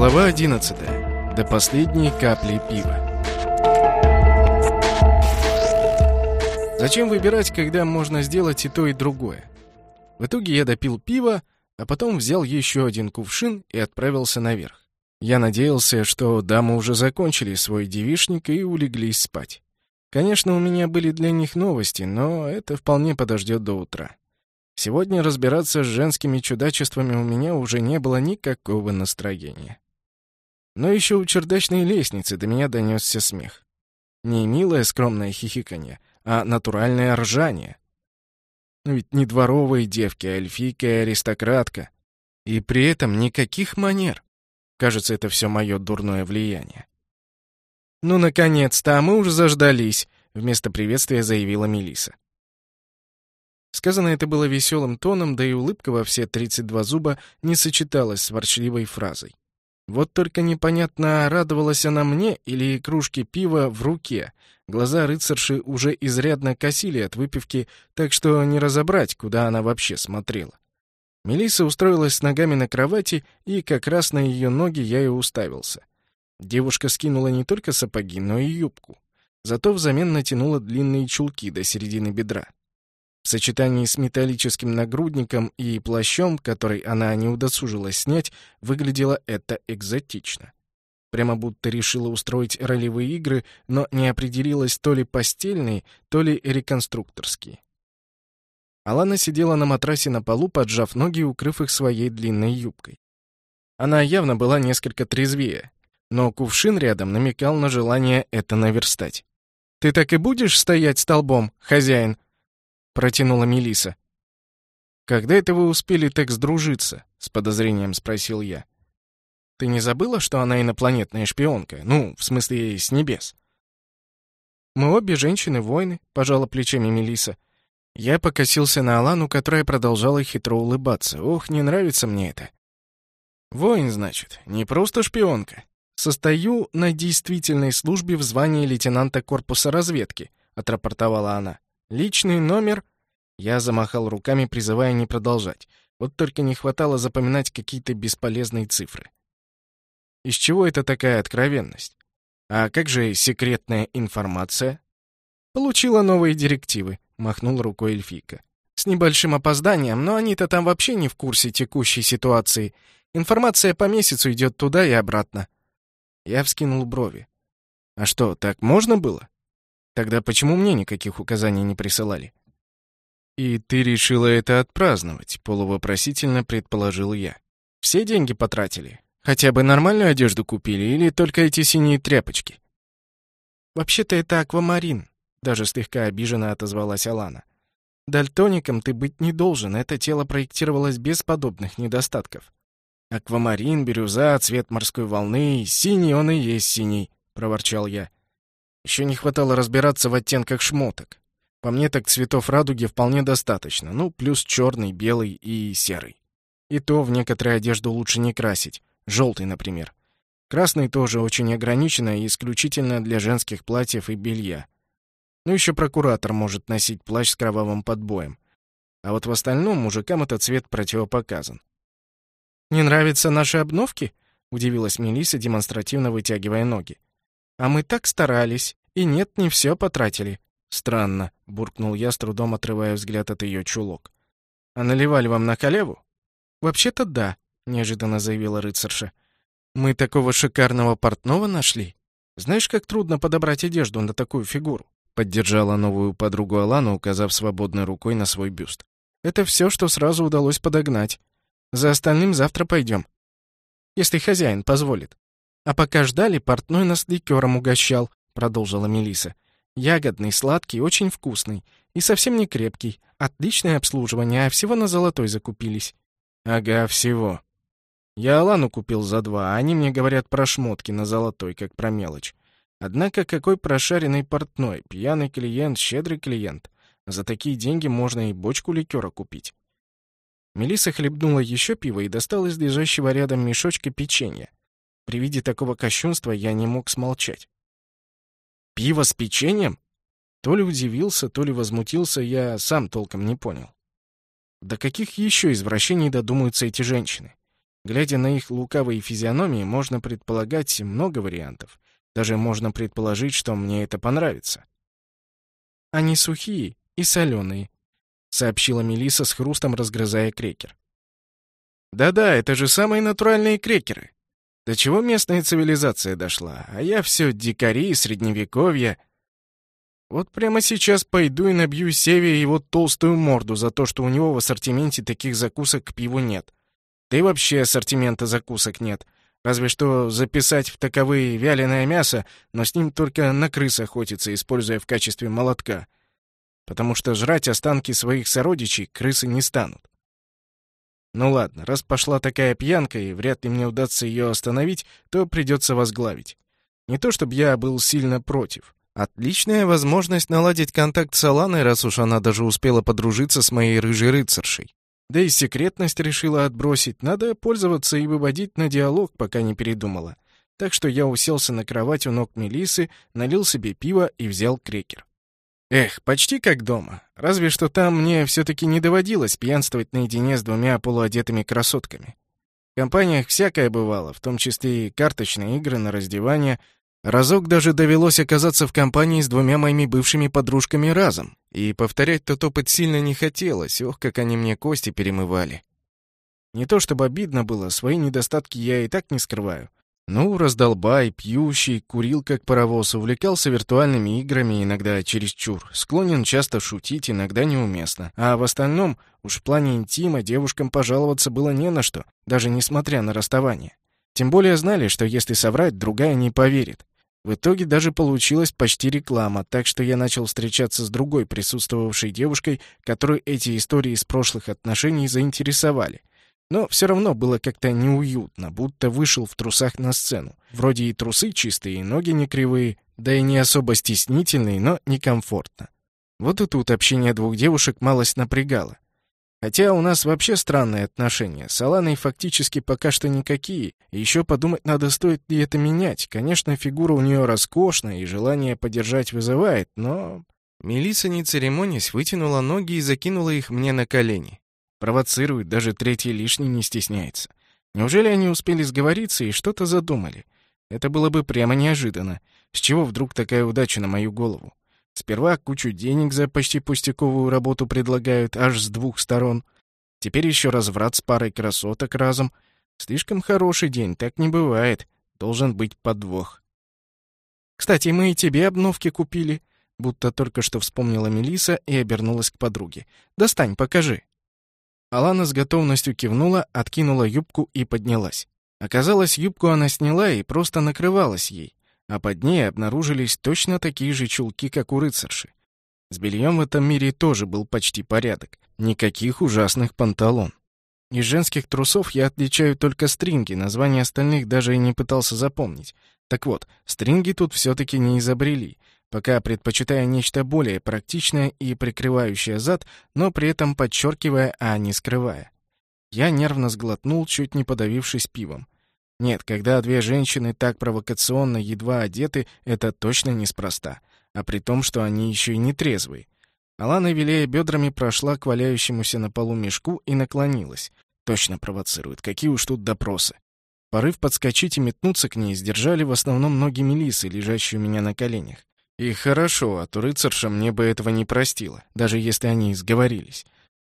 Глава 11. До последней капли пива. Зачем выбирать, когда можно сделать и то, и другое? В итоге я допил пиво, а потом взял еще один кувшин и отправился наверх. Я надеялся, что дамы уже закончили свой девишник и улеглись спать. Конечно, у меня были для них новости, но это вполне подождет до утра. Сегодня разбираться с женскими чудачествами у меня уже не было никакого настроения. Но еще у чердачной лестницы до меня донесся смех. Не милое скромное хихиканье, а натуральное ржание. Но ведь не дворовые девки, а эльфийка и аристократка. И при этом никаких манер. Кажется, это все мое дурное влияние. «Ну, наконец-то, а мы уже заждались», — вместо приветствия заявила Мелиса. Сказано это было веселым тоном, да и улыбка во все 32 зуба не сочеталась с ворчливой фразой. Вот только непонятно, радовалась она мне или кружке пива в руке. Глаза рыцарши уже изрядно косили от выпивки, так что не разобрать, куда она вообще смотрела. Мелисса устроилась с ногами на кровати, и как раз на ее ноги я и уставился. Девушка скинула не только сапоги, но и юбку. Зато взамен натянула длинные чулки до середины бедра. В сочетании с металлическим нагрудником и плащом, который она не удосужилась снять, выглядело это экзотично. Прямо будто решила устроить ролевые игры, но не определилась то ли постельные, то ли реконструкторские. Алана сидела на матрасе на полу, поджав ноги и укрыв их своей длинной юбкой. Она явно была несколько трезвее, но кувшин рядом намекал на желание это наверстать. «Ты так и будешь стоять столбом, хозяин?» — протянула Мелиса. «Когда это вы успели так сдружиться?» — с подозрением спросил я. «Ты не забыла, что она инопланетная шпионка? Ну, в смысле, с небес?» «Мы обе женщины-воины», — пожала плечами Мелиса. Я покосился на Алану, которая продолжала хитро улыбаться. «Ох, не нравится мне это». «Воин, значит, не просто шпионка. Состою на действительной службе в звании лейтенанта корпуса разведки», — отрапортовала она. Личный номер... Я замахал руками, призывая не продолжать. Вот только не хватало запоминать какие-то бесполезные цифры. Из чего это такая откровенность? А как же секретная информация? Получила новые директивы, махнул рукой эльфийка. С небольшим опозданием, но они-то там вообще не в курсе текущей ситуации. Информация по месяцу идет туда и обратно. Я вскинул брови. А что, так можно было? Тогда почему мне никаких указаний не присылали? И ты решила это отпраздновать, полувопросительно предположил я. Все деньги потратили. Хотя бы нормальную одежду купили или только эти синие тряпочки? Вообще-то это аквамарин, даже слегка обиженно отозвалась Алана. Дальтоником ты быть не должен, это тело проектировалось без подобных недостатков. Аквамарин, бирюза, цвет морской волны, синий он и есть синий, проворчал я. Еще не хватало разбираться в оттенках шмоток. По мне так цветов радуги вполне достаточно, ну, плюс черный, белый и серый. И то в некоторые одежду лучше не красить, желтый, например. Красный тоже очень ограниченно и исключительно для женских платьев и белья. Ну, еще прокуратор может носить плащ с кровавым подбоем. А вот в остальном мужикам этот цвет противопоказан. «Не нравятся наши обновки?» — удивилась Мелиса, демонстративно вытягивая ноги. А мы так старались. И нет, не все потратили. Странно, буркнул я, с трудом отрывая взгляд от ее чулок. А наливали вам на халяву? Вообще-то да, неожиданно заявила рыцарша. Мы такого шикарного портного нашли. Знаешь, как трудно подобрать одежду на такую фигуру? Поддержала новую подругу Алану, указав свободной рукой на свой бюст. Это все, что сразу удалось подогнать. За остальным завтра пойдем. Если хозяин позволит. А пока ждали, портной нас ликером угощал, продолжила Мелиса. Ягодный, сладкий, очень вкусный. И совсем не крепкий. Отличное обслуживание, а всего на золотой закупились. Ага, всего. Я Алану купил за два, а они мне говорят про шмотки на золотой, как про мелочь. Однако какой прошаренный портной, пьяный клиент, щедрый клиент. За такие деньги можно и бочку ликера купить. Мелиса хлебнула еще пиво и достала из лежащего рядом мешочка печенья. При виде такого кощунства я не мог смолчать. Пиво с печеньем? То ли удивился, то ли возмутился, я сам толком не понял. До каких еще извращений додумаются эти женщины? Глядя на их лукавые физиономии, можно предполагать много вариантов. Даже можно предположить, что мне это понравится. Они сухие и соленые, сообщила Мелиса с хрустом, разгрызая крекер. Да-да, это же самые натуральные крекеры. До чего местная цивилизация дошла, а я все дикари, средневековье. Вот прямо сейчас пойду и набью Севе его толстую морду за то, что у него в ассортименте таких закусок к пиву нет. Да и вообще ассортимента закусок нет. Разве что записать в таковые вяленое мясо, но с ним только на крыс охотится, используя в качестве молотка. Потому что жрать останки своих сородичей крысы не станут. Ну ладно, раз пошла такая пьянка, и вряд ли мне удастся ее остановить, то придется возглавить. Не то чтобы я был сильно против. Отличная возможность наладить контакт с Аланой, раз уж она даже успела подружиться с моей рыжей рыцаршей. Да и секретность решила отбросить. Надо пользоваться и выводить на диалог, пока не передумала. Так что я уселся на кровать у ног Мелисы, налил себе пиво и взял крекер. Эх, почти как дома. Разве что там мне все-таки не доводилось пьянствовать наедине с двумя полуодетыми красотками. В компаниях всякое бывало, в том числе и карточные игры на раздевание. Разок даже довелось оказаться в компании с двумя моими бывшими подружками разом. И повторять тот опыт сильно не хотелось, ох, как они мне кости перемывали. Не то чтобы обидно было, свои недостатки я и так не скрываю. Ну, раздолбай, пьющий, курил как паровоз, увлекался виртуальными играми, иногда чересчур. Склонен часто шутить, иногда неуместно. А в остальном, уж в плане интима, девушкам пожаловаться было не на что, даже несмотря на расставание. Тем более знали, что если соврать, другая не поверит. В итоге даже получилась почти реклама, так что я начал встречаться с другой присутствовавшей девушкой, которую эти истории из прошлых отношений заинтересовали. Но все равно было как-то неуютно, будто вышел в трусах на сцену. Вроде и трусы чистые, и ноги не кривые, да и не особо стеснительные, но некомфортно. Вот и тут общение двух девушек малость напрягало. Хотя у нас вообще странные отношения. С Аланой фактически пока что никакие. И еще подумать надо, стоит ли это менять. Конечно, фигура у нее роскошная, и желание поддержать вызывает, но... Мелисса, не церемонясь, вытянула ноги и закинула их мне на колени. Провоцирует, даже третий лишний не стесняется. Неужели они успели сговориться и что-то задумали? Это было бы прямо неожиданно. С чего вдруг такая удача на мою голову? Сперва кучу денег за почти пустяковую работу предлагают аж с двух сторон. Теперь еще разврат с парой красоток разом. Слишком хороший день, так не бывает. Должен быть подвох. «Кстати, мы и тебе обновки купили», будто только что вспомнила Мелиса и обернулась к подруге. «Достань, покажи». Алана с готовностью кивнула, откинула юбку и поднялась. Оказалось, юбку она сняла и просто накрывалась ей, а под ней обнаружились точно такие же чулки, как у рыцарши. С бельем в этом мире тоже был почти порядок. Никаких ужасных панталон. Из женских трусов я отличаю только стринги, названия остальных даже и не пытался запомнить. Так вот, стринги тут все-таки не изобрели — пока предпочитая нечто более практичное и прикрывающее зад, но при этом подчеркивая, а не скрывая. Я нервно сглотнул, чуть не подавившись пивом. Нет, когда две женщины так провокационно едва одеты, это точно неспроста, а при том, что они еще и не трезвые. Алана, виляя бедрами, прошла к валяющемуся на полу мешку и наклонилась. Точно провоцирует, какие уж тут допросы. Порыв подскочить и метнуться к ней сдержали в основном ноги Мелисы, лежащие у меня на коленях. И хорошо, а то рыцарша мне бы этого не простила, даже если они сговорились.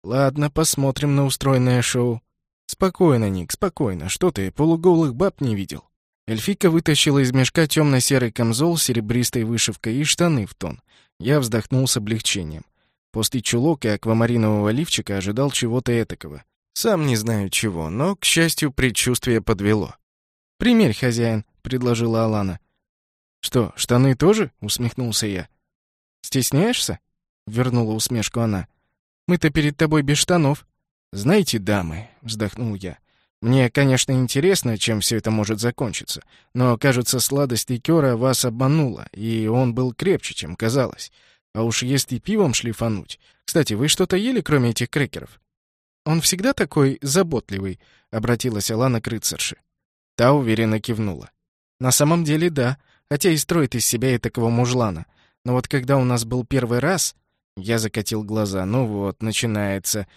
Ладно, посмотрим на устроенное шоу. Спокойно, Ник, спокойно. Что ты, полуголых баб не видел? Эльфика вытащила из мешка темно-серый камзол с серебристой вышивкой и штаны в тон. Я вздохнул с облегчением. После чулок и аквамаринового лифчика ожидал чего-то этакого. Сам не знаю чего, но, к счастью, предчувствие подвело. «Примерь, хозяин», — предложила Алана. «Что, штаны тоже?» — усмехнулся я. «Стесняешься?» — вернула усмешку она. «Мы-то перед тобой без штанов». «Знаете, дамы», — вздохнул я, — «мне, конечно, интересно, чем все это может закончиться, но, кажется, сладость ликера вас обманула, и он был крепче, чем казалось. А уж если пивом шлифануть... Кстати, вы что-то ели, кроме этих крекеров?» «Он всегда такой заботливый», — обратилась Алана к рыцарше. Та уверенно кивнула. «На самом деле, да хотя и строит из себя и такого мужлана. Но вот когда у нас был первый раз, я закатил глаза. Ну вот, начинается.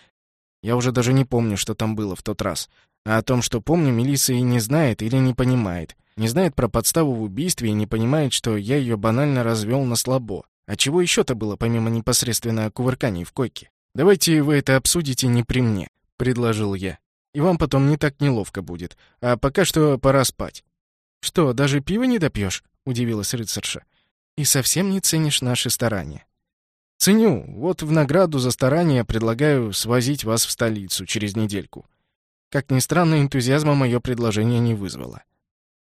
Я уже даже не помню, что там было в тот раз. А о том, что помню, Мелисса и не знает или не понимает. Не знает про подставу в убийстве и не понимает, что я ее банально развел на слабо. А чего еще-то было, помимо непосредственно кувырканий в койке? «Давайте вы это обсудите не при мне», — предложил я. «И вам потом не так неловко будет. А пока что пора спать». «Что, даже пиво не допьешь?» — удивилась рыцарша. «И совсем не ценишь наши старания». «Ценю. Вот в награду за старания предлагаю свозить вас в столицу через недельку». Как ни странно, энтузиазма мое предложение не вызвало.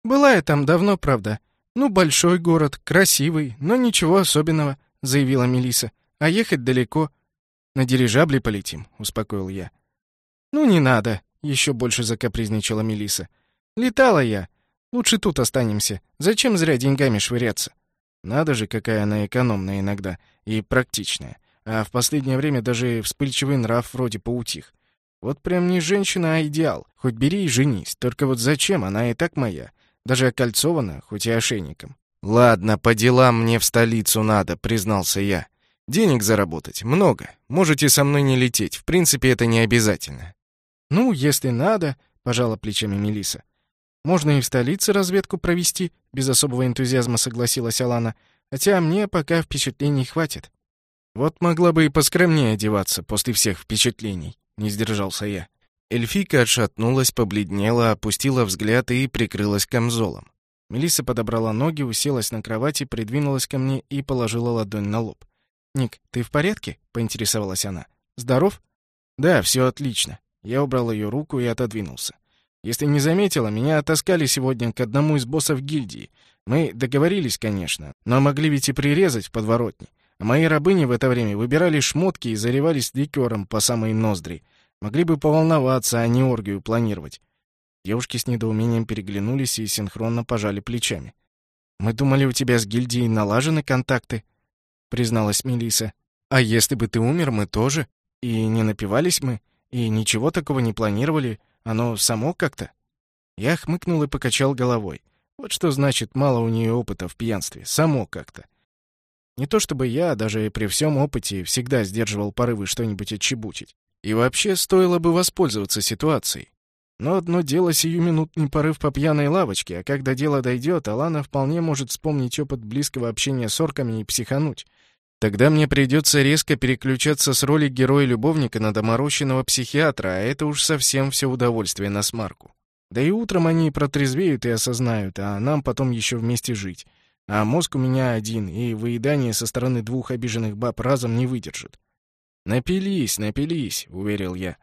«Была я там давно, правда. Ну, большой город, красивый, но ничего особенного», — заявила Мелиса. «А ехать далеко. На дирижабле полетим», — успокоил я. «Ну, не надо», — еще больше закапризничала Мелиса. «Летала я. Лучше тут останемся. Зачем зря деньгами швыряться?» Надо же, какая она экономная иногда и практичная. А в последнее время даже вспыльчивый нрав вроде поутих. Вот прям не женщина, а идеал. Хоть бери и женись. Только вот зачем? Она и так моя. Даже окольцована, хоть и ошейником. «Ладно, по делам мне в столицу надо», — признался я. «Денег заработать. Много. Можете со мной не лететь. В принципе, это не обязательно». «Ну, если надо», — пожала плечами Мелиса. «Можно и в столице разведку провести», — без особого энтузиазма согласилась Алана. «Хотя мне пока впечатлений хватит». «Вот могла бы и поскромнее одеваться после всех впечатлений», — не сдержался я. Эльфийка отшатнулась, побледнела, опустила взгляд и прикрылась камзолом. Мелисса подобрала ноги, уселась на кровати, придвинулась ко мне и положила ладонь на лоб. «Ник, ты в порядке?» — поинтересовалась она. «Здоров?» «Да, все отлично». Я убрал ее руку и отодвинулся. Если не заметила, меня отаскали сегодня к одному из боссов гильдии. Мы договорились, конечно, но могли ведь и прирезать в подворотне. А мои рабыни в это время выбирали шмотки и заливались ликером по самой ноздри. Могли бы поволноваться, а не оргию планировать. Девушки с недоумением переглянулись и синхронно пожали плечами. «Мы думали, у тебя с гильдией налажены контакты», — призналась Мелиса. «А если бы ты умер, мы тоже. И не напивались мы, и ничего такого не планировали. Оно само как-то?» Я хмыкнул и покачал головой. Вот что значит мало у нее опыта в пьянстве. Само как-то. Не то чтобы я, даже при всем опыте, всегда сдерживал порывы что-нибудь отчебучить. И вообще стоило бы воспользоваться ситуацией. Но одно дело сиюминутный порыв по пьяной лавочке, а когда дело дойдет, Алана вполне может вспомнить опыт близкого общения с орками и психануть. Тогда мне придется резко переключаться с роли героя-любовника на доморощенного психиатра, а это уж совсем все удовольствие на смарку. Да и утром они протрезвеют и осознают, а нам потом еще вместе жить. А мозг у меня один, и выедание со стороны двух обиженных баб разом не выдержит. «Напились, напились», — уверил я.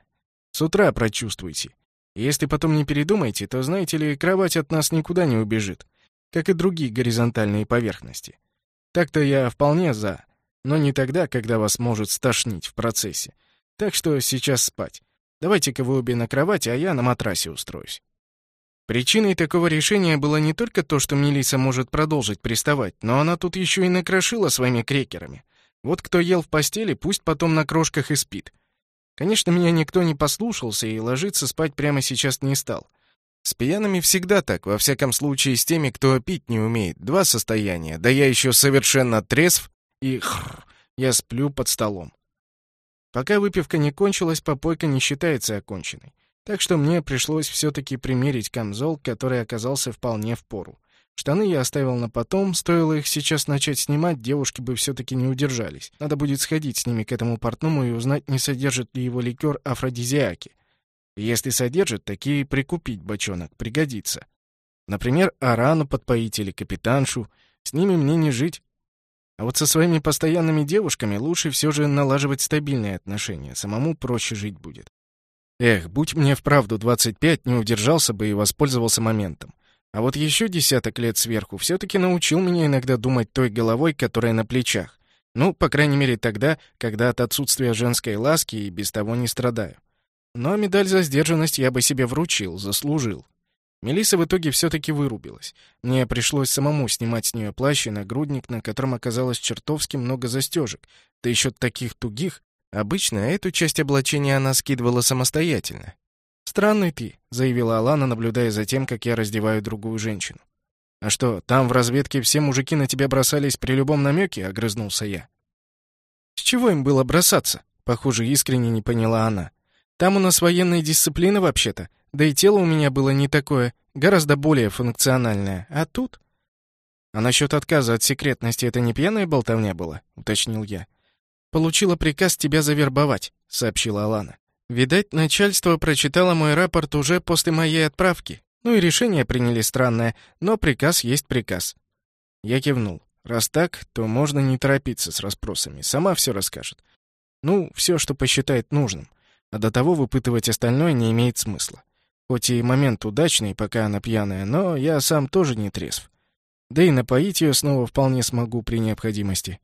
«С утра прочувствуйте. Если потом не передумаете, то, знаете ли, кровать от нас никуда не убежит, как и другие горизонтальные поверхности. Так-то я вполне за, но не тогда, когда вас может стошнить в процессе. Так что сейчас спать. Давайте-ка вы обе на кровати, а я на матрасе устроюсь. Причиной такого решения было не только то, что Мелиса может продолжить приставать, но она тут еще и накрошила своими крекерами. Вот кто ел в постели, пусть потом на крошках и спит. Конечно, меня никто не послушался и ложиться спать прямо сейчас не стал. С пьяными всегда так, во всяком случае с теми, кто пить не умеет. Два состояния, да я еще совершенно трезв и хр, я сплю под столом. Пока выпивка не кончилась, попойка не считается оконченной. Так что мне пришлось все-таки примерить камзол, который оказался вполне в пору. Штаны я оставил на потом, стоило их сейчас начать снимать, девушки бы все-таки не удержались. Надо будет сходить с ними к этому портному и узнать, не содержит ли его ликер афродизиаки. если содержит, такие прикупить бочонок, пригодится. Например, Арану подпоить или капитаншу. С ними мне не жить. А вот со своими постоянными девушками лучше все же налаживать стабильные отношения, самому проще жить будет. Эх, будь мне вправду 25, не удержался бы и воспользовался моментом. А вот еще десяток лет сверху все-таки научил меня иногда думать той головой, которая на плечах. Ну, по крайней мере, тогда, когда от отсутствия женской ласки и без того не страдаю. Но медаль за сдержанность я бы себе вручил, заслужил. Мелиса в итоге все-таки вырубилась. Мне пришлось самому снимать с нее плащ и нагрудник, на котором оказалось чертовски много застежек, да еще таких тугих. Обычно эту часть облачения она скидывала самостоятельно. «Странный ты», — заявила Алана, наблюдая за тем, как я раздеваю другую женщину. «А что, там в разведке все мужики на тебя бросались при любом намеке?» — огрызнулся я. «С чего им было бросаться?» — похоже, искренне не поняла она. Там у нас военная дисциплина вообще-то. Да и тело у меня было не такое, гораздо более функциональное. А тут... А насчет отказа от секретности это не пьяная болтовня была, уточнил я. Получила приказ тебя завербовать, сообщила Алана. Видать, начальство прочитало мой рапорт уже после моей отправки. Ну и решение приняли странное, но приказ есть приказ. Я кивнул. Раз так, то можно не торопиться с расспросами. Сама все расскажет. Ну, все, что посчитает нужным. А до того выпытывать остальное не имеет смысла. Хоть и момент удачный, пока она пьяная, но я сам тоже не трезв. Да и напоить ее снова вполне смогу при необходимости.